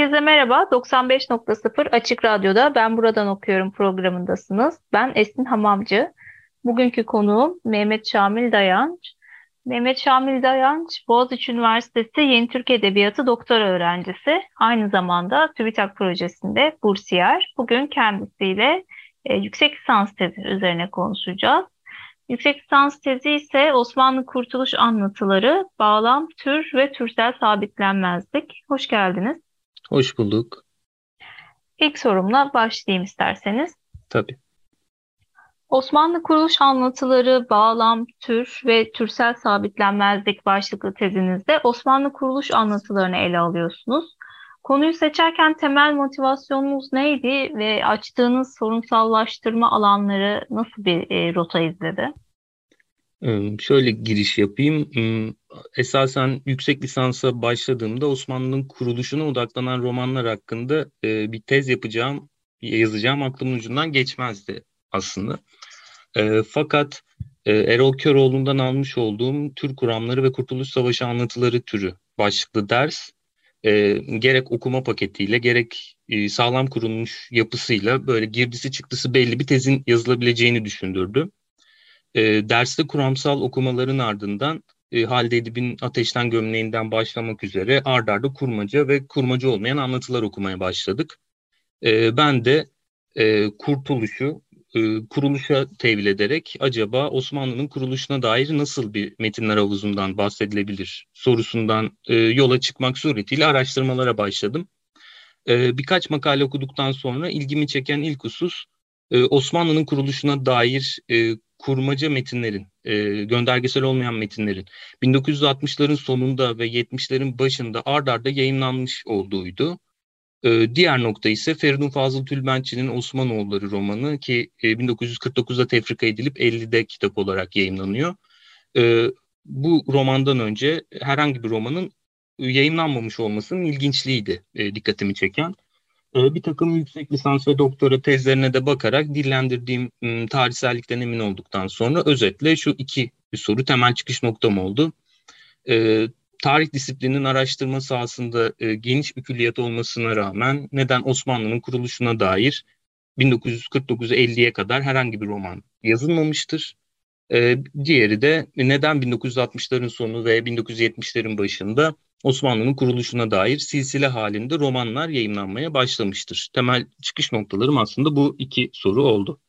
Herkese merhaba. 95.0 Açık Radyo'da Ben Buradan Okuyorum programındasınız. Ben Esin Hamamcı. Bugünkü konuğum Mehmet Şamil Dayanç. Mehmet Şamil Dayanç, Boğaziçi Üniversitesi Yeni Türk Edebiyatı doktora öğrencisi. Aynı zamanda TÜBİTAK projesinde bursiyer. Bugün kendisiyle e, yüksek lisans tezi üzerine konuşacağız. Yüksek lisans tezi ise Osmanlı Kurtuluş Anlatıları, Bağlam, Tür ve Türsel Sabitlenmezlik. Hoş geldiniz. Hoş bulduk. İlk sorumla başlayayım isterseniz. Tabii. Osmanlı kuruluş anlatıları, bağlam, tür ve türsel sabitlenmezlik başlıklı tezinizde Osmanlı kuruluş anlatılarını ele alıyorsunuz. Konuyu seçerken temel motivasyonunuz neydi ve açtığınız sorunsallaştırma alanları nasıl bir e, rota izledi? Şöyle giriş yapayım. Esasen yüksek lisansa başladığımda Osmanlı'nın kuruluşuna odaklanan romanlar hakkında bir tez yapacağım, yazacağım aklımın ucundan geçmezdi aslında. Fakat Erol Köroğlu'ndan almış olduğum Türk kuramları ve Kurtuluş Savaşı anlatıları türü başlıklı ders gerek okuma paketiyle gerek sağlam kurulmuş yapısıyla böyle girdisi çıktısı belli bir tezin yazılabileceğini düşündürdü. E, derste kuramsal okumaların ardından e, Halide Edip'in Ateşten Gömleğinden başlamak üzere ard arda kurmaca ve kurmaca olmayan anlatılar okumaya başladık. E, ben de e, Kurtuluş'u e, kuruluşa tevil ederek acaba Osmanlı'nın kuruluşuna dair nasıl bir metinler havuzundan bahsedilebilir sorusundan e, yola çıkmak suretiyle araştırmalara başladım. E, birkaç makale okuduktan sonra ilgimi çeken ilk husus e, Osmanlı'nın kuruluşuna dair e, kurmaca metinlerin, e, göndergesel olmayan metinlerin 1960'ların sonunda ve 70'lerin başında ard arda yayınlanmış olduğuydu. E, diğer nokta ise Feridun Fazıl Tülbentçi'nin Osmanoğulları romanı ki e, 1949'da tefrika edilip 50'de kitap olarak yayınlanıyor. E, bu romandan önce herhangi bir romanın yayınlanmamış olmasının ilginçliğiydi e, dikkatimi çeken. Ee, bir takım yüksek lisans ve doktora tezlerine de bakarak dillendirdiğim tarihsellikten emin olduktan sonra özetle şu iki bir soru temel çıkış noktam oldu. E, tarih disiplinin araştırma sahasında e, geniş bir külliyat olmasına rağmen neden Osmanlı'nın kuruluşuna dair 1949-50'ye kadar herhangi bir roman yazılmamıştır? E, diğeri de neden 1960'ların sonu ve 1970'lerin başında Osmanlı'nın kuruluşuna dair silsile halinde romanlar yayınlanmaya başlamıştır. Temel çıkış noktalarım aslında bu iki soru oldu.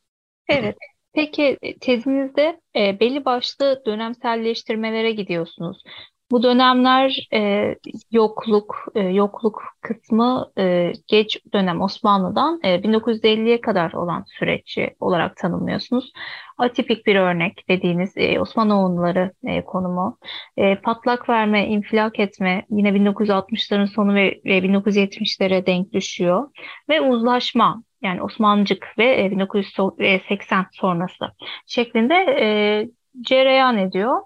Evet. Peki tezinizde e, belli başlı dönemselleştirmelere gidiyorsunuz. Bu dönemler e, yokluk, e, yokluk kısmı e, geç dönem Osmanlı'dan e, 1950'ye kadar olan süreci olarak tanımlıyorsunuz. Atipik bir örnek dediğiniz e, Osmanoğulları e, konumu. E, patlak verme, infilak etme yine 1960'ların sonu ve, ve 1970'lere denk düşüyor. Ve uzlaşma yani Osmancık ve 1980 sonrası şeklinde e, cereyan ediyor.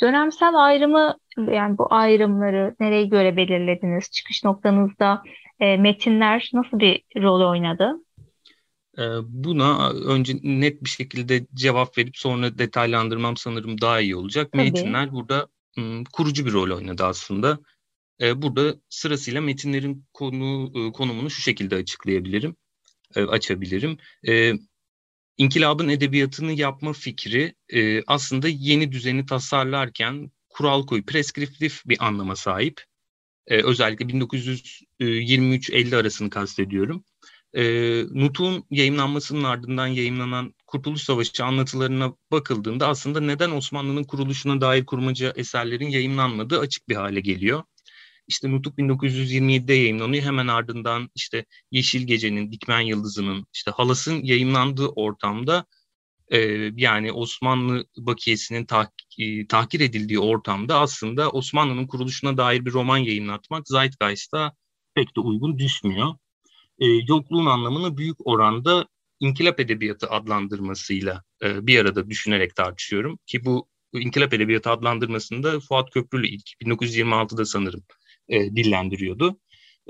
Dönemsel ayrımı yani bu ayrımları nereye göre belirlediniz? Çıkış noktanızda e, metinler nasıl bir rol oynadı? E, buna önce net bir şekilde cevap verip sonra detaylandırmam sanırım daha iyi olacak. Tabii. Metinler burada kurucu bir rol oynadı aslında. E, burada sırasıyla metinlerin konu konumunu şu şekilde açıklayabilirim, açabilirim. İnkılabın edebiyatını yapma fikri aslında yeni düzeni tasarlarken kural koy, preskriptif bir anlama sahip. E, özellikle 1923-50 arasını kastediyorum. E, Nutuk'un yayınlanmasının ardından yayınlanan Kurtuluş Savaşı anlatılarına bakıldığında aslında neden Osmanlı'nın kuruluşuna dair kurmaca eserlerin yayınlanmadığı açık bir hale geliyor. İşte Nutuk 1927'de yayınlanıyor. Hemen ardından işte Yeşil Gece'nin, Dikmen Yıldızı'nın, işte Halas'ın yayınlandığı ortamda e, yani Osmanlı bakiyesinin tah, e, tahkir edildiği ortamda aslında Osmanlı'nın kuruluşuna dair bir roman yayınlatmak Zeitgeist'a pek de uygun düşmüyor. E, yokluğun anlamını büyük oranda inkılap edebiyatı adlandırmasıyla e, bir arada düşünerek tartışıyorum. Ki bu inkılap edebiyatı adlandırmasında Fuat Köprülü ilk 1926'da sanırım e, dillendiriyordu.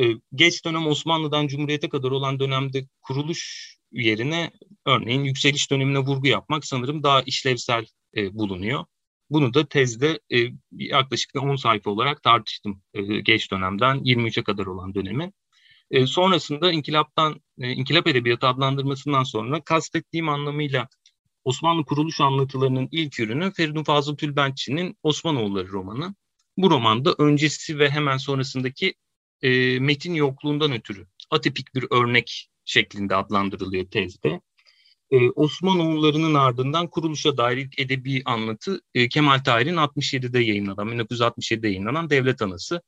E, geç dönem Osmanlı'dan Cumhuriyet'e kadar olan dönemde kuruluş yerine örneğin yükseliş dönemine vurgu yapmak sanırım daha işlevsel e, bulunuyor. Bunu da tezde e, yaklaşık 10 sayfa olarak tartıştım e, geç dönemden 23'e kadar olan dönemi. E, sonrasında inkılaptan, e, inkılap edebiyatı adlandırmasından sonra kastettiğim anlamıyla Osmanlı kuruluş anlatılarının ilk ürünü Feridun Fazıl Tülbentçi'nin Osmanoğulları romanı. Bu romanda öncesi ve hemen sonrasındaki e, metin yokluğundan ötürü atipik bir örnek şeklinde adlandırılıyor tezde. Ee, Osmanoğullarının ardından kuruluşa dair ilk edebi anlatı e, Kemal Tahir'in 67'de yayınlanan, 1967'de yayınlanan Devlet Anası.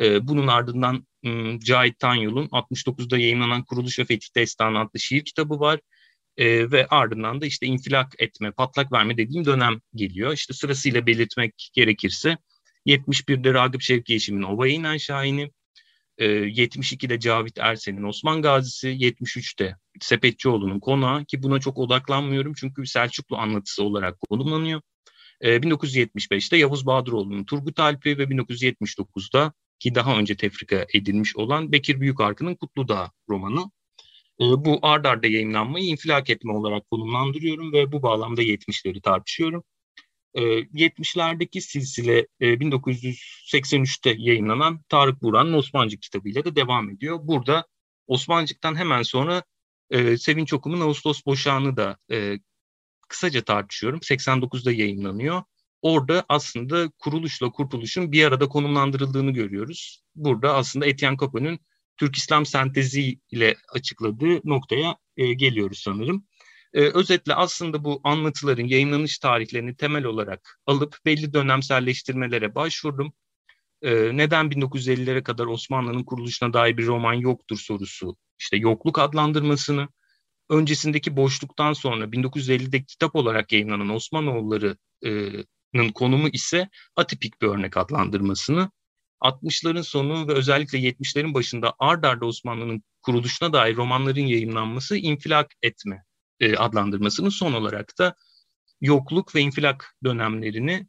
E, bunun ardından m, Cahit Tanyol'un 69'da yayınlanan Kuruluş ve Fetih Destanı adlı şiir kitabı var. E, ve ardından da işte infilak etme, patlak verme dediğim dönem geliyor. İşte sırasıyla belirtmek gerekirse 71'de Ragıp Şevki Yeşim'in Ova'ya inen Şahin'i, 72'de ee, Cavit Ersen'in Osman Gazisi, 73'te Sepetçioğlu'nun konağı ki buna çok odaklanmıyorum çünkü Selçuklu anlatısı olarak konumlanıyor. 1975'te ee, Yavuz Bahadıroğlu'nun Turgut Alp'i ve 1979'da ki daha önce tefrika edilmiş olan Bekir Büyükarkı'nın Kutludağ romanı. Ee, bu ard arda yayınlanmayı infilak etme olarak konumlandırıyorum ve bu bağlamda 70'leri tartışıyorum. 70'lerdeki ee, silsile 1983'te e, yayınlanan Tarık Buran'ın Osmancık kitabıyla da devam ediyor. Burada Osmancık'tan hemen sonra e, Sevinç Okum'un Ağustos Boşağı'nı da e, kısaca tartışıyorum. 89'da yayınlanıyor. Orada aslında kuruluşla kurtuluşun bir arada konumlandırıldığını görüyoruz. Burada aslında Etienne Capone'un Türk İslam sentezi ile açıkladığı noktaya geliyoruz sanırım. E, özetle aslında bu anlatıların yayınlanış tarihlerini temel olarak alıp belli dönemselleştirmelere başvurdum. E, neden 1950'lere kadar Osmanlı'nın kuruluşuna dair bir roman yoktur sorusu, işte yokluk adlandırmasını, öncesindeki boşluktan sonra 1950'de kitap olarak yayınlanan Osmanoğulları'nın konumu ise atipik bir örnek adlandırmasını, 60'ların sonu ve özellikle 70'lerin başında ard arda Osmanlı'nın kuruluşuna dair romanların yayınlanması infilak etme e, adlandırmasının son olarak da yokluk ve infilak dönemlerini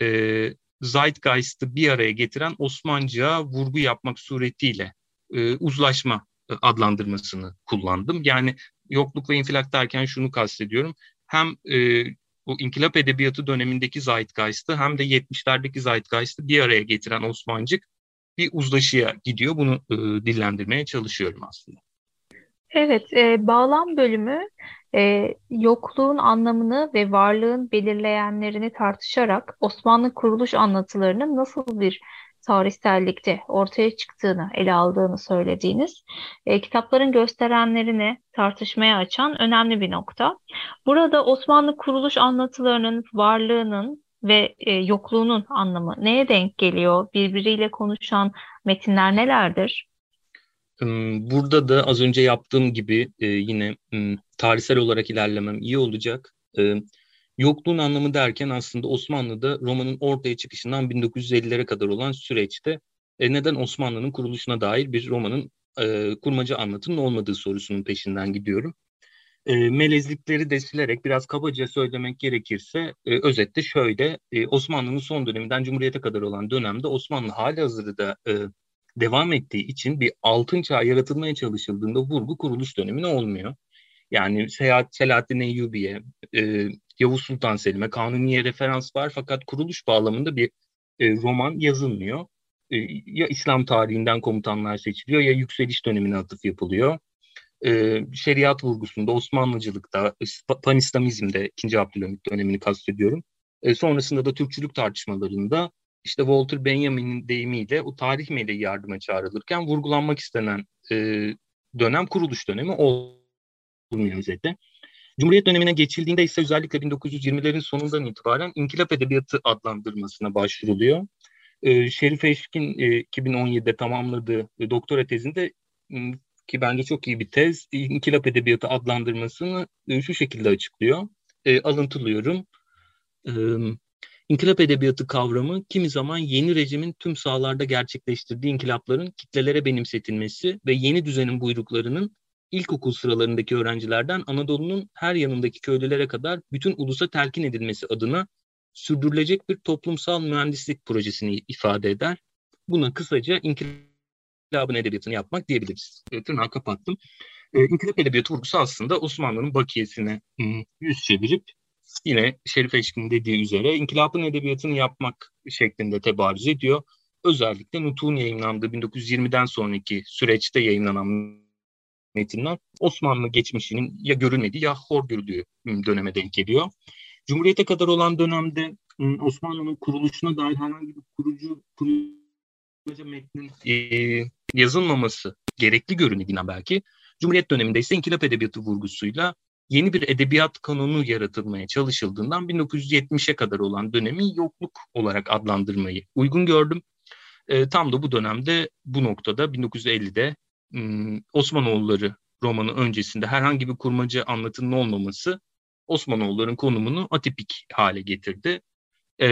e, Zeitgeist'ı bir araya getiren Osmancı'ya vurgu yapmak suretiyle e, uzlaşma e, adlandırmasını kullandım. Yani yokluk ve infilak derken şunu kastediyorum. Hem e, bu inkılap edebiyatı dönemindeki Zeitgeist'ı hem de 70'lerdeki Zeitgeist'ı bir araya getiren Osmancık bir uzlaşıya gidiyor. Bunu e, dillendirmeye çalışıyorum aslında. Evet, e, bağlam bölümü e, yokluğun anlamını ve varlığın belirleyenlerini tartışarak Osmanlı kuruluş anlatılarının nasıl bir tarihsellikte ortaya çıktığını ele aldığını söylediğiniz e, kitapların gösterenlerini tartışmaya açan önemli bir nokta. Burada Osmanlı kuruluş anlatılarının varlığının ve e, yokluğunun anlamı neye denk geliyor? Birbiriyle konuşan metinler nelerdir? Burada da az önce yaptığım gibi e, yine tarihsel olarak ilerlemem iyi olacak. E, yokluğun anlamı derken aslında Osmanlı'da romanın ortaya çıkışından 1950'lere kadar olan süreçte e, neden Osmanlı'nın kuruluşuna dair bir romanın kurmaca anlatının olmadığı sorusunun peşinden gidiyorum. Melezlikleri de silerek biraz kabaca söylemek gerekirse özette şöyle Osmanlı'nın son döneminden Cumhuriyet'e kadar olan dönemde Osmanlı hali hazırda devam ettiği için bir altın çağ yaratılmaya çalışıldığında vurgu kuruluş dönemine olmuyor. Yani Seyahat Selahattin Eyyubi'ye, e, Yavuz Sultan Selim'e, Kanuni'ye referans var fakat kuruluş bağlamında bir e, roman yazılmıyor. E, ya İslam tarihinden komutanlar seçiliyor ya yükseliş dönemine atıf yapılıyor. E, şeriat vurgusunda Osmanlıcılıkta, Panislamizmde 2. Abdülhamit dönemini kastediyorum. E, sonrasında da Türkçülük tartışmalarında işte Walter Benjamin'in deyimiyle o tarih meleği yardıma çağrılırken vurgulanmak istenen e, dönem kuruluş dönemi olmuyor özetle. Cumhuriyet dönemine geçildiğinde ise özellikle 1920'lerin sonundan itibaren inkılap edebiyatı adlandırmasına başvuruluyor. E, Şerif Eşkin e, 2017'de tamamladığı e, doktora tezinde ki bence çok iyi bir tez, İnkılap Edebiyatı adlandırmasını e, şu şekilde açıklıyor. E, alıntılıyorum. E, İnkılap edebiyatı kavramı kimi zaman yeni rejimin tüm sahalarda gerçekleştirdiği inkılapların kitlelere benimsetilmesi ve yeni düzenin buyruklarının ilkokul sıralarındaki öğrencilerden Anadolu'nun her yanındaki köylülere kadar bütün ulusa telkin edilmesi adına sürdürülecek bir toplumsal mühendislik projesini ifade eder. Buna kısaca inkılabın edebiyatını yapmak diyebiliriz. E, tırnağı kapattım. E, inkılap edebiyatı vurgusu aslında Osmanlı'nın bakiyesine yüz çevirip yine Şerif Eşkin dediği üzere inkılapın edebiyatını yapmak şeklinde tebarüz ediyor. Özellikle Nutuk'un yayınlandığı 1920'den sonraki süreçte yayınlanan metinler Osmanlı geçmişinin ya görülmediği ya hor görüldüğü döneme denk geliyor. Cumhuriyete kadar olan dönemde ıı, Osmanlı'nın kuruluşuna dair herhangi bir kurucu proje metnin e, yazılmaması gerekli görünüyor belki. Cumhuriyet döneminde ise inkılap edebiyatı vurgusuyla yeni bir edebiyat kanunu yaratılmaya çalışıldığından 1970'e kadar olan dönemi yokluk olarak adlandırmayı uygun gördüm. E, tam da bu dönemde bu noktada 1950'de ım, Osmanoğulları romanı öncesinde herhangi bir kurmaca anlatının olmaması Osmanoğulların konumunu atipik hale getirdi. E,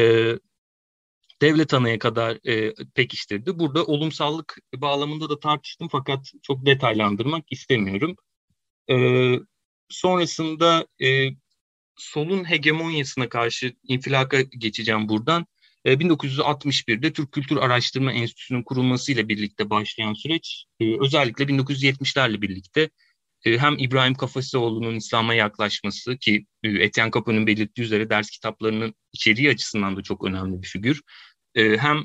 devlet anaya kadar e, pekiştirdi. Burada olumsallık bağlamında da tartıştım fakat çok detaylandırmak istemiyorum. E, sonrasında e, solun hegemonyasına karşı infilaka geçeceğim buradan. E, 1961'de Türk Kültür Araştırma Enstitüsü'nün kurulmasıyla birlikte başlayan süreç e, özellikle 1970'lerle birlikte e, hem İbrahim Kafasioğlu'nun İslam'a yaklaşması ki e, Etienne Capone'un belirttiği üzere ders kitaplarının içeriği açısından da çok önemli bir figür. E, hem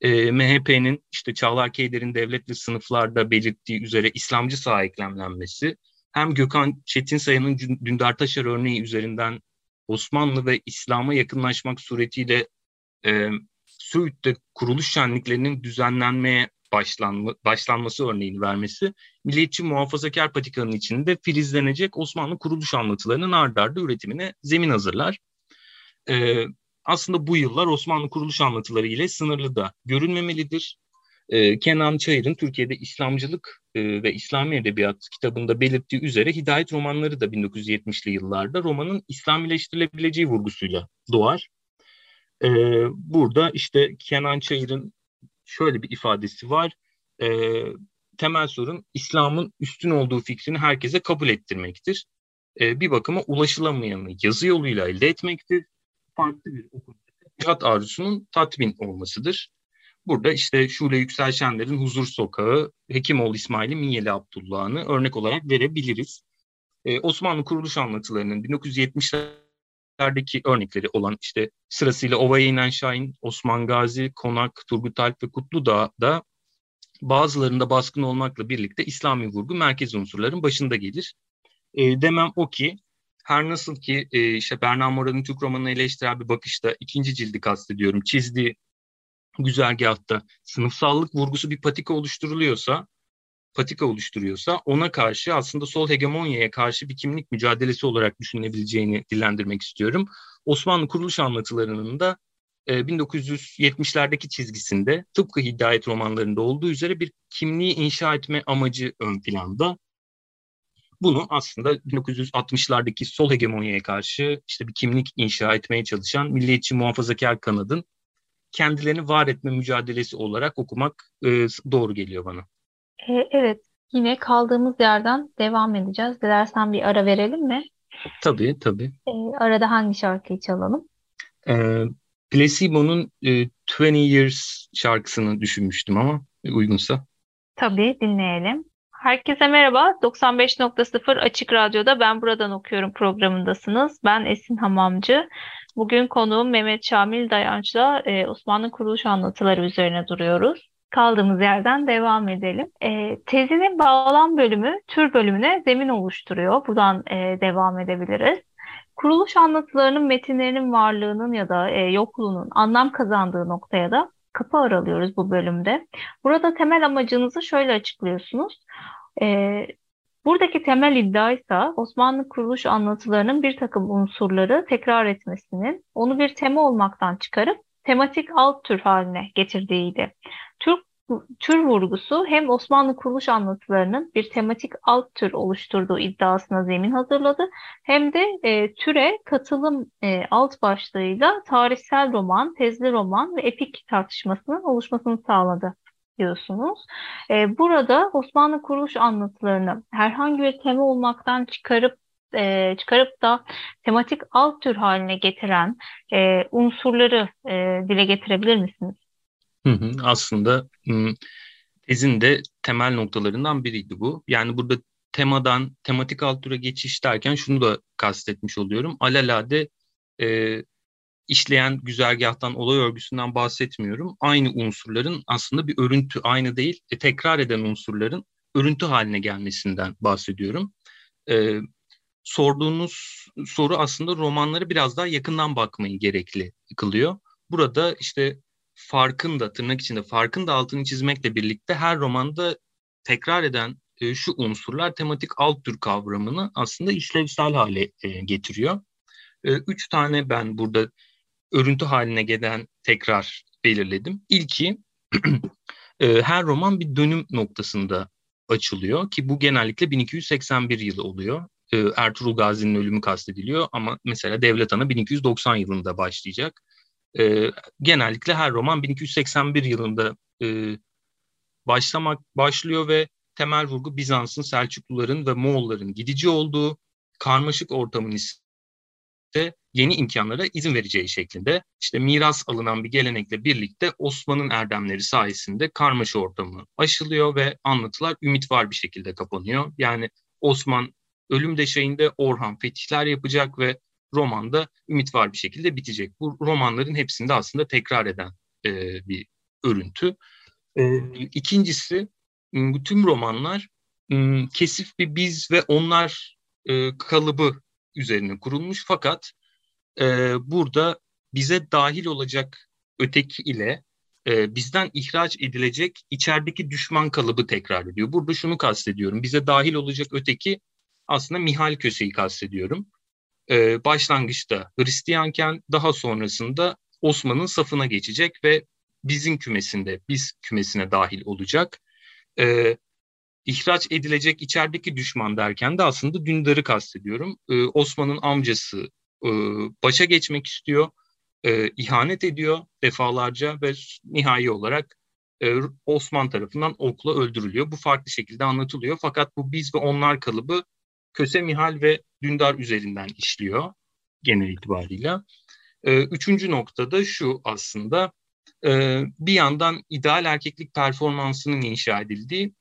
e, MHP'nin işte Çağlar Keyder'in devlet ve sınıflarda belirttiği üzere İslamcı sağ eklemlenmesi hem Gökhan Çetinsaya'nın Dündar Taşar örneği üzerinden Osmanlı ve İslam'a yakınlaşmak suretiyle e, Söğüt'te kuruluş şenliklerinin düzenlenmeye başlanma, başlanması örneğini vermesi, milliyetçi muhafazakar patikanın içinde filizlenecek Osmanlı kuruluş anlatılarının ard arda üretimine zemin hazırlar. E, aslında bu yıllar Osmanlı kuruluş anlatıları ile sınırlı da görünmemelidir. E, Kenan Çayır'ın Türkiye'de İslamcılık e, ve İslami Edebiyat kitabında belirttiği üzere Hidayet romanları da 1970'li yıllarda romanın İslamileştirilebileceği vurgusuyla doğar. E, burada işte Kenan Çayır'ın şöyle bir ifadesi var. E, temel sorun İslam'ın üstün olduğu fikrini herkese kabul ettirmektir. Bir bakıma ulaşılamayanı yazı yoluyla elde etmektir. Farklı bir okuma cihat arzusunun tatmin olmasıdır. Burada işte Şule Yüksel Şenler'in Huzur Sokağı, Hekimoğlu İsmail'in Minyeli Abdullah'ını örnek olarak verebiliriz. Ee, Osmanlı kuruluş anlatılarının 1970'lerdeki örnekleri olan işte sırasıyla Ova'ya inen Şahin, Osman Gazi, Konak, Turgut Alp ve Kutludağ'da bazılarında baskın olmakla birlikte İslami vurgu merkez unsurların başında gelir. E, demem o ki her nasıl ki e, işte Berna Mora'nın Türk romanını eleştiren bir bakışta ikinci cildi kastediyorum çizdiği güzergahta sınıfsallık vurgusu bir patika oluşturuluyorsa, patika oluşturuyorsa ona karşı aslında sol hegemonyaya karşı bir kimlik mücadelesi olarak düşünebileceğini dillendirmek istiyorum. Osmanlı kuruluş anlatılarının da e, 1970'lerdeki çizgisinde tıpkı Hidayet romanlarında olduğu üzere bir kimliği inşa etme amacı ön planda. Bunu aslında 1960'lardaki sol hegemonyaya karşı işte bir kimlik inşa etmeye çalışan milliyetçi muhafazakar kanadın kendilerini var etme mücadelesi olarak okumak e, doğru geliyor bana. E, evet, yine kaldığımız yerden devam edeceğiz. Dilersen bir ara verelim mi? Tabii, tabii. E, arada hangi şarkıyı çalalım? E, Placebo'nun e, 20 Years şarkısını düşünmüştüm ama uygunsa. Tabii, dinleyelim. Herkese merhaba. 95.0 Açık Radyo'da Ben Buradan Okuyorum programındasınız. Ben Esin Hamamcı. Bugün konuğum Mehmet Şamil Dayanç'la e, Osmanlı kuruluş anlatıları üzerine duruyoruz. Kaldığımız yerden devam edelim. E, tezinin bağlam bölümü tür bölümüne zemin oluşturuyor. Buradan e, devam edebiliriz. Kuruluş anlatılarının metinlerinin varlığının ya da e, yokluğunun anlam kazandığı noktaya da kapı aralıyoruz bu bölümde. Burada temel amacınızı şöyle açıklıyorsunuz. E, Buradaki temel iddia ise Osmanlı kuruluş anlatılarının bir takım unsurları tekrar etmesinin, onu bir tema olmaktan çıkarıp tematik alt tür haline getirdiğiydi. Türk tür vurgusu hem Osmanlı kuruluş anlatılarının bir tematik alt tür oluşturduğu iddiasına zemin hazırladı hem de e, türe katılım e, alt başlığıyla tarihsel roman, tezli roman ve epik tartışmasının oluşmasını sağladı diyorsunuz. E, burada Osmanlı kuruluş anlatılarını herhangi bir tema olmaktan çıkarıp e, çıkarıp da tematik alt tür haline getiren e, unsurları e, dile getirebilir misiniz? Hı hı, aslında tezin de temel noktalarından biriydi bu. Yani burada temadan tematik alt türe geçiş derken şunu da kastetmiş oluyorum. Alelade e, işleyen güzergahtan, olay örgüsünden bahsetmiyorum. Aynı unsurların aslında bir örüntü, aynı değil, e, tekrar eden unsurların örüntü haline gelmesinden bahsediyorum. E, sorduğunuz soru aslında romanları biraz daha yakından bakmayı gerekli kılıyor. Burada işte farkın da tırnak içinde farkın da altını çizmekle birlikte her romanda tekrar eden e, şu unsurlar tematik alt tür kavramını aslında işlevsel hale e, getiriyor. E, üç tane ben burada örüntü haline gelen tekrar belirledim. İlki e, her roman bir dönüm noktasında açılıyor ki bu genellikle 1281 yılı oluyor. E, Ertuğrul Gazi'nin ölümü kastediliyor ama mesela Devlet Ana 1290 yılında başlayacak. E, genellikle her roman 1281 yılında başlamak başlıyor ve temel vurgu Bizans'ın, Selçukluların ve Moğolların gidici olduğu karmaşık ortamın ise yeni imkanlara izin vereceği şeklinde işte miras alınan bir gelenekle birlikte Osman'ın erdemleri sayesinde karmaşa ortamı aşılıyor ve anlatılar ümit var bir şekilde kapanıyor. Yani Osman ölüm deşeğinde Orhan fetihler yapacak ve romanda ümit var bir şekilde bitecek. Bu romanların hepsinde aslında tekrar eden e, bir örüntü. E, ikincisi bütün romanlar kesif bir biz ve onlar e, kalıbı üzerine kurulmuş fakat e, burada bize dahil olacak öteki ile e, bizden ihraç edilecek içerideki düşman kalıbı tekrar ediyor. Burada şunu kastediyorum. Bize dahil olacak öteki aslında Mihal Köse'yi kastediyorum e, başlangıçta Hristiyanken daha sonrasında Osman'ın safına geçecek ve bizim kümesinde, biz kümesine dahil olacak. E, ihraç edilecek içerideki düşman derken de aslında Dündar'ı kastediyorum. E, Osman'ın amcası e, başa geçmek istiyor, e, ihanet ediyor defalarca ve nihai olarak e, Osman tarafından okla öldürülüyor. Bu farklı şekilde anlatılıyor. Fakat bu biz ve onlar kalıbı Köse Mihal ve Dündar üzerinden işliyor genel itibarıyla. E, üçüncü noktada şu aslında e, bir yandan ideal erkeklik performansının inşa edildiği,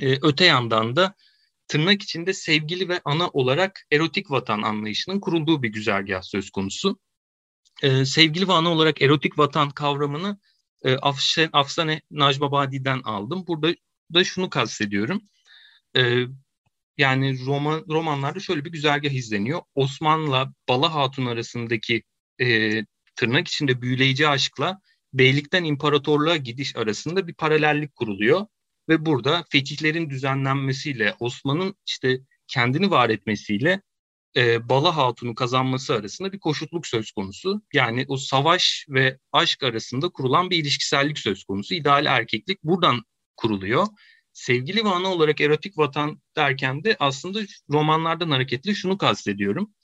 e, öte yandan da tırnak içinde sevgili ve ana olarak erotik vatan anlayışının kurulduğu bir güzergah söz konusu. E, sevgili ve ana olarak erotik vatan kavramını e, Afşen, Afsane Najmabadi'den aldım. Burada da şunu kastediyorum. E, yani roman romanlarda şöyle bir güzergah izleniyor. Osman'la Bala Hatun arasındaki e, tırnak içinde büyüleyici aşkla beylikten imparatorluğa gidiş arasında bir paralellik kuruluyor. Ve burada fetihlerin düzenlenmesiyle Osman'ın işte kendini var etmesiyle e, Bala Hatun'u kazanması arasında bir koşutluk söz konusu. Yani o savaş ve aşk arasında kurulan bir ilişkisellik söz konusu. İdeal erkeklik buradan kuruluyor sevgili ve ana olarak erotik vatan derken de aslında romanlardan hareketli şunu kastediyorum.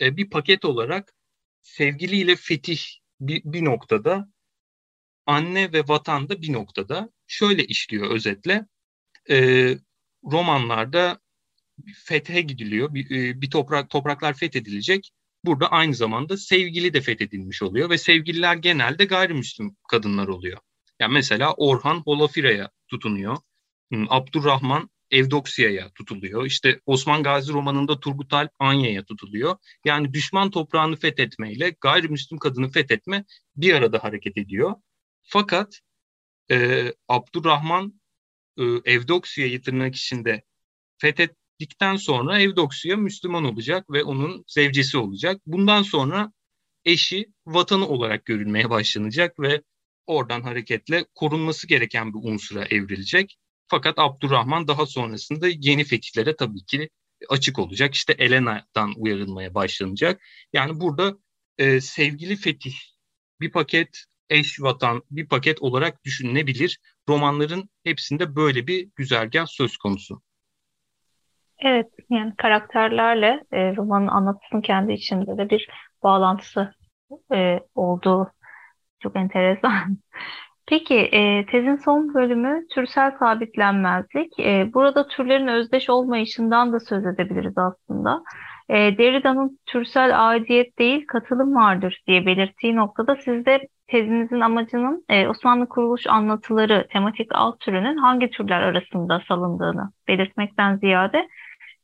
E, bir paket olarak sevgili ile fetih bir, bir noktada, anne ve vatan da bir noktada şöyle işliyor özetle. E, romanlarda fethe gidiliyor, bir, e, bir toprak topraklar fethedilecek. Burada aynı zamanda sevgili de fethedilmiş oluyor ve sevgililer genelde gayrimüslim kadınlar oluyor. Yani mesela Orhan Holafira'ya tutunuyor. Hmm, Abdurrahman Evdoksiya'ya tutuluyor. İşte Osman Gazi romanında Turgut Alp Anya'ya tutuluyor. Yani düşman toprağını fethetmeyle gayrimüslim kadını fethetme bir arada hareket ediyor. Fakat e, Abdurrahman e, Evdoksiya'yı tırnak içinde fethettikten sonra Evdoksiya Müslüman olacak ve onun zevcesi olacak. Bundan sonra eşi vatanı olarak görülmeye başlanacak ve oradan hareketle korunması gereken bir unsura evrilecek. Fakat Abdurrahman daha sonrasında yeni fetihlere tabii ki açık olacak. İşte Elena'dan uyarılmaya başlanacak. Yani burada e, sevgili fetih bir paket eş vatan, bir paket olarak düşünülebilir. Romanların hepsinde böyle bir güzergah söz konusu. Evet, yani karakterlerle e, romanın anlatısının kendi içinde de bir bağlantısı e, olduğu çok enteresan. Peki, e, tezin son bölümü türsel sabitlenmezlik. E, burada türlerin özdeş olmayışından da söz edebiliriz aslında. E, Derrida'nın türsel aidiyet değil katılım vardır diye belirttiği noktada siz de tezinizin amacının e, Osmanlı kuruluş anlatıları tematik alt türünün hangi türler arasında salındığını belirtmekten ziyade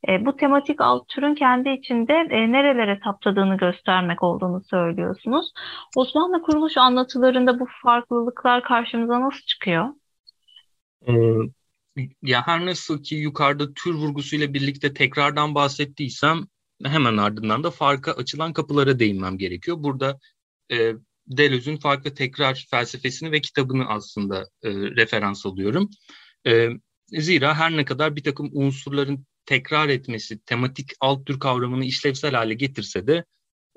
e, bu tematik alt türün kendi içinde e, nerelere saptadığını göstermek olduğunu söylüyorsunuz. Osmanlı kuruluş anlatılarında bu farklılıklar karşımıza nasıl çıkıyor? Ee, ya her nasıl ki yukarıda tür vurgusuyla birlikte tekrardan bahsettiysem hemen ardından da farka açılan kapılara değinmem gerekiyor. Burada e, Deleuze'ün farklı tekrar felsefesini ve kitabını aslında e, referans alıyorum. E, zira her ne kadar bir takım unsurların tekrar etmesi, tematik alt tür kavramını işlevsel hale getirse de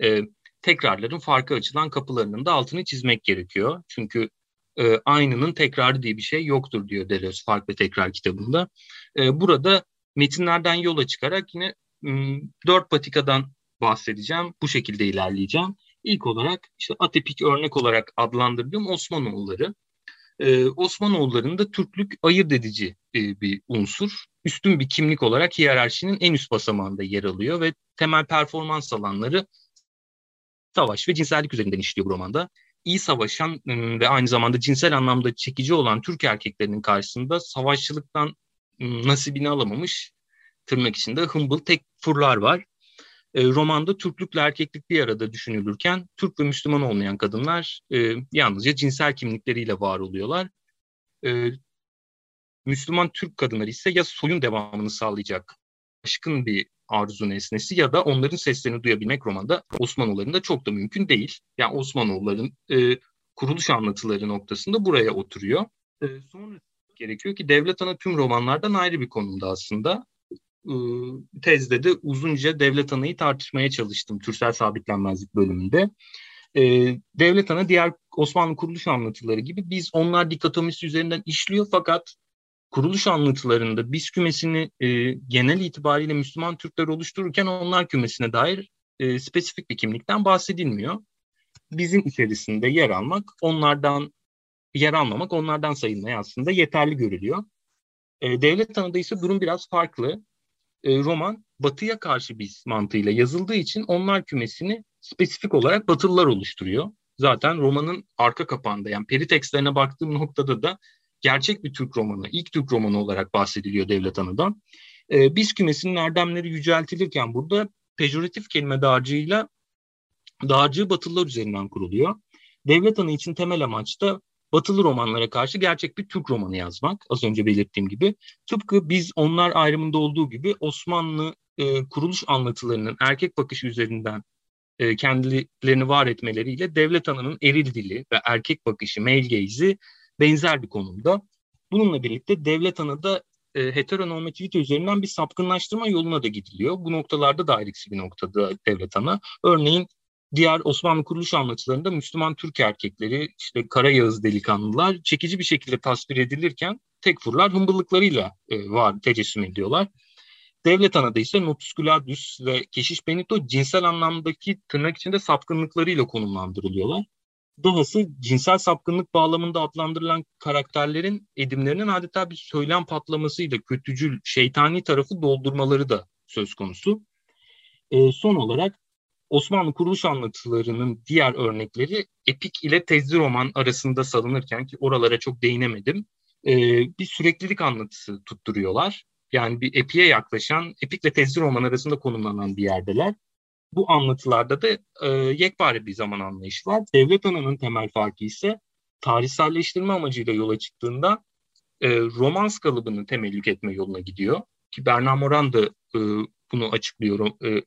e, tekrarların farkı açılan kapılarının da altını çizmek gerekiyor. Çünkü e, aynının tekrarı diye bir şey yoktur diyor Deleuze Fark ve Tekrar kitabında. E, burada metinlerden yola çıkarak yine dört patikadan bahsedeceğim. Bu şekilde ilerleyeceğim. İlk olarak işte atepik örnek olarak adlandırdığım Osmanoğulları. Ee, Osmanoğulları'nda Türklük ayırt edici e, bir unsur. Üstün bir kimlik olarak hiyerarşinin en üst basamağında yer alıyor ve temel performans alanları savaş ve cinsellik üzerinden işliyor bu romanda. İyi savaşan ıı, ve aynı zamanda cinsel anlamda çekici olan Türk erkeklerinin karşısında savaşçılıktan ıı, nasibini alamamış tırnak içinde hımbıl tek furlar var. E, romanda Türklükle erkeklik bir arada düşünülürken Türk ve Müslüman olmayan kadınlar e, yalnızca cinsel kimlikleriyle var oluyorlar. E, Müslüman Türk kadınları ise ya soyun devamını sağlayacak aşkın bir arzu nesnesi ya da onların seslerini duyabilmek romanda Osmanoğulları'nda çok da mümkün değil. Yani Osmanoğulları'nın e, kuruluş anlatıları noktasında buraya oturuyor. E, sonra gerekiyor ki devlet ana tüm romanlardan ayrı bir konumda aslında. Iı, tezde de uzunca devlet anayı tartışmaya çalıştım türsel sabitlenmezlik bölümünde. Devlet ana diğer Osmanlı kuruluş anlatıları gibi biz onlar dikotomisi üzerinden işliyor fakat kuruluş anlatılarında biz kümesini e, genel itibariyle Müslüman Türkler oluştururken onlar kümesine dair e, spesifik bir kimlikten bahsedilmiyor. Bizim içerisinde yer almak, onlardan yer almamak, onlardan sayılmaya aslında yeterli görülüyor. E, devlet tanıda ise durum biraz farklı e, roman batıya karşı bir mantığıyla yazıldığı için onlar kümesini spesifik olarak batılılar oluşturuyor. Zaten romanın arka kapağında yani peritekstlerine baktığım noktada da gerçek bir Türk romanı, ilk Türk romanı olarak bahsediliyor Devlet Anı'dan. E, biz kümesinin erdemleri yüceltilirken burada pejoratif kelime dağarcığıyla dağarcığı batılılar üzerinden kuruluyor. Devlet Anı için temel amaç da batılı romanlara karşı gerçek bir Türk romanı yazmak. Az önce belirttiğim gibi. Tıpkı biz onlar ayrımında olduğu gibi Osmanlı e, kuruluş anlatılarının erkek bakışı üzerinden e, kendilerini var etmeleriyle devlet anının eril dili ve erkek bakışı, male gaze'i benzer bir konumda. Bununla birlikte devlet anı da e, heteronormativite üzerinden bir sapkınlaştırma yoluna da gidiliyor. Bu noktalarda da ayrıksi bir noktada devlet ana. Örneğin diğer Osmanlı kuruluş anlatılarında Müslüman Türk erkekleri, işte Kara Yağız delikanlılar çekici bir şekilde tasvir edilirken tekfurlar hımbıllıklarıyla e, var, tecessüm ediyorlar. Devlet anada ise Notus Gladius ve Keşiş Benito cinsel anlamdaki tırnak içinde sapkınlıklarıyla konumlandırılıyorlar. Dahası cinsel sapkınlık bağlamında adlandırılan karakterlerin edimlerinin adeta bir söylem patlamasıyla kötücül, şeytani tarafı doldurmaları da söz konusu. E, son olarak Osmanlı kuruluş anlatılarının diğer örnekleri epik ile tezli roman arasında salınırken ki oralara çok değinemedim. E, bir süreklilik anlatısı tutturuyorlar. Yani bir epiye yaklaşan, epikle tezli roman arasında konumlanan bir yerdeler. Bu anlatılarda da e, yekpare bir zaman anlayışı var. Devlet ananın temel farkı ise tarihselleştirme amacıyla yola çıktığında e, romans kalıbını temellük etme yoluna gidiyor. Ki Bernard Moran da e, bunu açıklıyor e,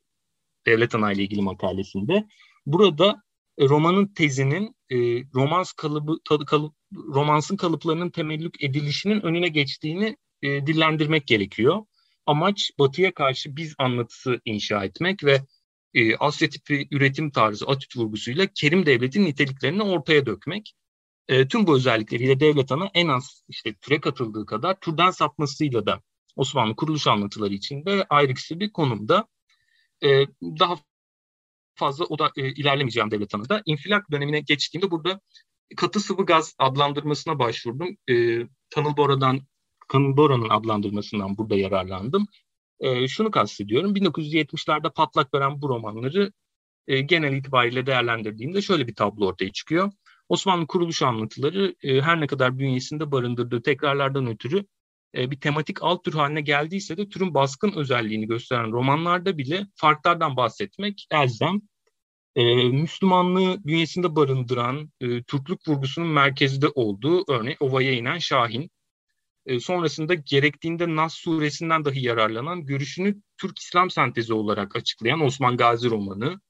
Devlet Ana ile ilgili makalesinde. Burada e, romanın tezinin e, romans kalıbı kalıp, romansın kalıplarının temellük edilişinin önüne geçtiğini e, dillendirmek gerekiyor. Amaç batıya karşı biz anlatısı inşa etmek ve e, Asya tipi üretim tarzı Atüt vurgusuyla Kerim Devlet'in niteliklerini ortaya dökmek. E, tüm bu özellikleriyle devlet ana en az işte türe katıldığı kadar türden sapmasıyla da Osmanlı kuruluş anlatıları içinde ayrıksı bir konumda. E, daha fazla o da e, ilerlemeyeceğim devlet anıda. İnfilak dönemine geçtiğimde burada katı sıvı gaz adlandırmasına başvurdum. E, Tanıl Bora'dan Tanıl Bora'nın adlandırmasından burada yararlandım. E, şunu kastediyorum. 1970'lerde patlak veren bu romanları e, genel itibariyle değerlendirdiğimde şöyle bir tablo ortaya çıkıyor. Osmanlı kuruluş anlatıları e, her ne kadar bünyesinde barındırdığı tekrarlardan ötürü e, bir tematik alt tür haline geldiyse de türün baskın özelliğini gösteren romanlarda bile farklardan bahsetmek elzem. E, Müslümanlığı bünyesinde barındıran e, Türklük vurgusunun merkezde olduğu örneğin Ova'ya inen Şahin. E, sonrasında gerektiğinde Nas suresinden dahi yararlanan görüşünü Türk-İslam sentezi olarak açıklayan Osman Gazi romanı.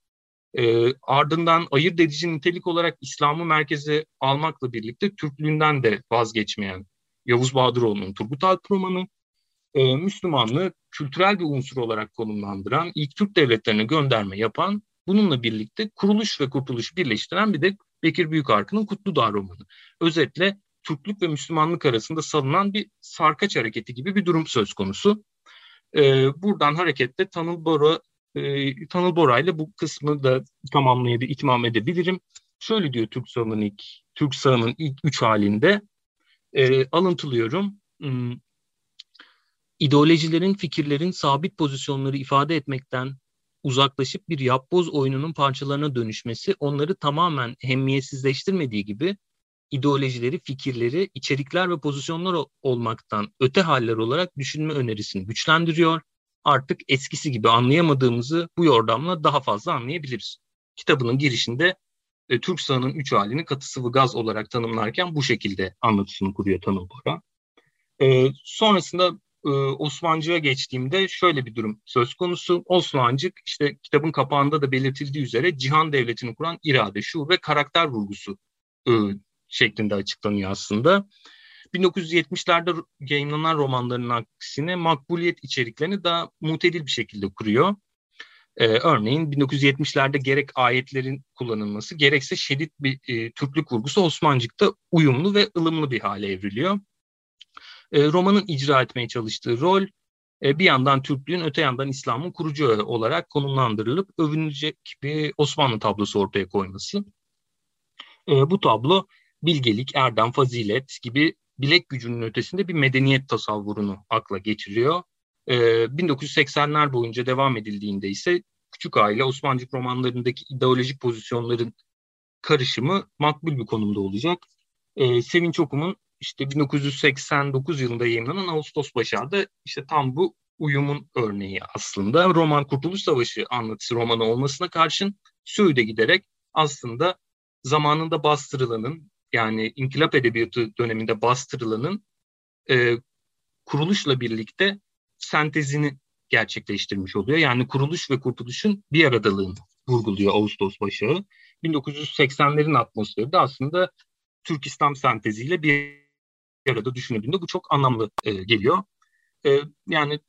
E, ardından ayırt edici nitelik olarak İslam'ı merkeze almakla birlikte Türklüğünden de vazgeçmeyen Yavuz Bahadıroğlu'nun Turgut Alp romanı, e, Müslümanlığı kültürel bir unsur olarak konumlandıran, ilk Türk devletlerine gönderme yapan, bununla birlikte kuruluş ve kurtuluş birleştiren bir de Bekir Büyükarkı'nın Kutlu Dağ romanı. Özetle Türklük ve Müslümanlık arasında salınan bir sarkaç hareketi gibi bir durum söz konusu. E, buradan hareketle Tanıl Bora e, Tanıl Bora ile bu kısmı da tamamlayabilir, itmam edebilirim. Şöyle diyor Türk Sağı'nın ilk, Türk Sağı'nın ilk üç halinde e, alıntılıyorum. Hmm, ideolojilerin, fikirlerin sabit pozisyonları ifade etmekten uzaklaşıp bir yapboz oyununun parçalarına dönüşmesi onları tamamen hemmiyetsizleştirmediği gibi ideolojileri, fikirleri, içerikler ve pozisyonlar olmaktan öte haller olarak düşünme önerisini güçlendiriyor. Artık eskisi gibi anlayamadığımızı bu yordamla daha fazla anlayabiliriz. Kitabının girişinde e, Türk sahanın üç halini katı sıvı gaz olarak tanımlarken bu şekilde anlatısını kuruyor Tanıl Bora. E, sonrasında e, Osmancı'ya geçtiğimde şöyle bir durum söz konusu. Osmancık işte kitabın kapağında da belirtildiği üzere cihan devletini kuran irade, şuur ve karakter vurgusu e, şeklinde açıklanıyor aslında. 1970'lerde yayınlanan romanların aksine makbuliyet içeriklerini daha mutedil bir şekilde kuruyor. Ee, örneğin 1970'lerde gerek ayetlerin kullanılması gerekse şiddet bir e, Türklük vurgusu Osmancık'ta uyumlu ve ılımlı bir hale evriliyor. E, romanın icra etmeye çalıştığı rol e, bir yandan Türklüğün öte yandan İslam'ın kurucu olarak konumlandırılıp övünecek bir Osmanlı tablosu ortaya koyması. E, bu tablo bilgelik, erdem, fazilet gibi bilek gücünün ötesinde bir medeniyet tasavvurunu akla getiriyor. E, 1980'ler boyunca devam edildiğinde ise Küçük Aile Osmancık romanlarındaki ideolojik pozisyonların karışımı makbul bir konumda olacak. E, Sevinç Okum'un işte 1989 yılında yayınlanan Ağustos Başar'da işte tam bu uyumun örneği aslında. Roman Kurtuluş Savaşı anlatısı romanı olmasına karşın Söğüt'e giderek aslında zamanında bastırılanın yani inkılap edebiyatı döneminde bastırılanın e, kuruluşla birlikte sentezini gerçekleştirmiş oluyor. Yani kuruluş ve kurtuluşun bir aradalığını vurguluyor Ağustos Başağı. 1980'lerin atmosferi de aslında Türk İslam senteziyle bir arada düşünüldüğünde bu çok anlamlı e, geliyor. E, yani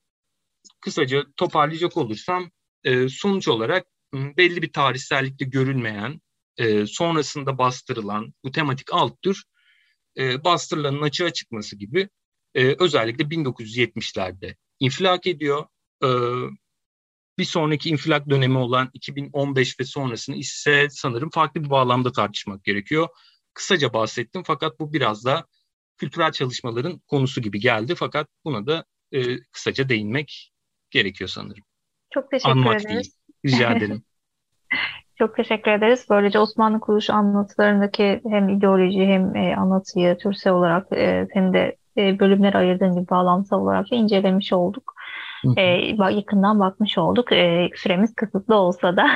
kısaca toparlayacak olursam e, sonuç olarak belli bir tarihsellikte görülmeyen, e, sonrasında bastırılan bu tematik alt tür e, bastırılanın açığa çıkması gibi e, özellikle 1970'lerde infilak ediyor. E, bir sonraki infilak dönemi olan 2015 ve sonrasını ise sanırım farklı bir bağlamda tartışmak gerekiyor. Kısaca bahsettim fakat bu biraz da kültürel çalışmaların konusu gibi geldi fakat buna da e, kısaca değinmek gerekiyor sanırım. Çok teşekkür Anmak ederiz. Değil. Rica ederim. Çok teşekkür ederiz. Böylece Osmanlı kuruluş anlatılarındaki hem ideoloji hem e, anlatıyı türsel olarak e, hem de e, bölümler ayırdığın gibi bağlamsal olarak da incelemiş olduk. E, yakından bakmış olduk. E, süremiz kısıtlı olsa da.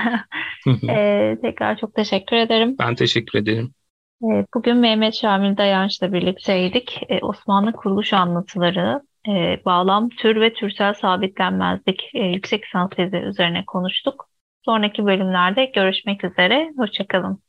e, tekrar çok teşekkür ederim. Ben teşekkür ederim. E, bugün Mehmet Şamil Dayanç'la birlikteydik. E, Osmanlı kuruluş anlatıları, e, bağlam, tür ve türsel sabitlenmezlik e, yüksek lisans tezi üzerine konuştuk. Sonraki bölümlerde görüşmek üzere. Hoşçakalın.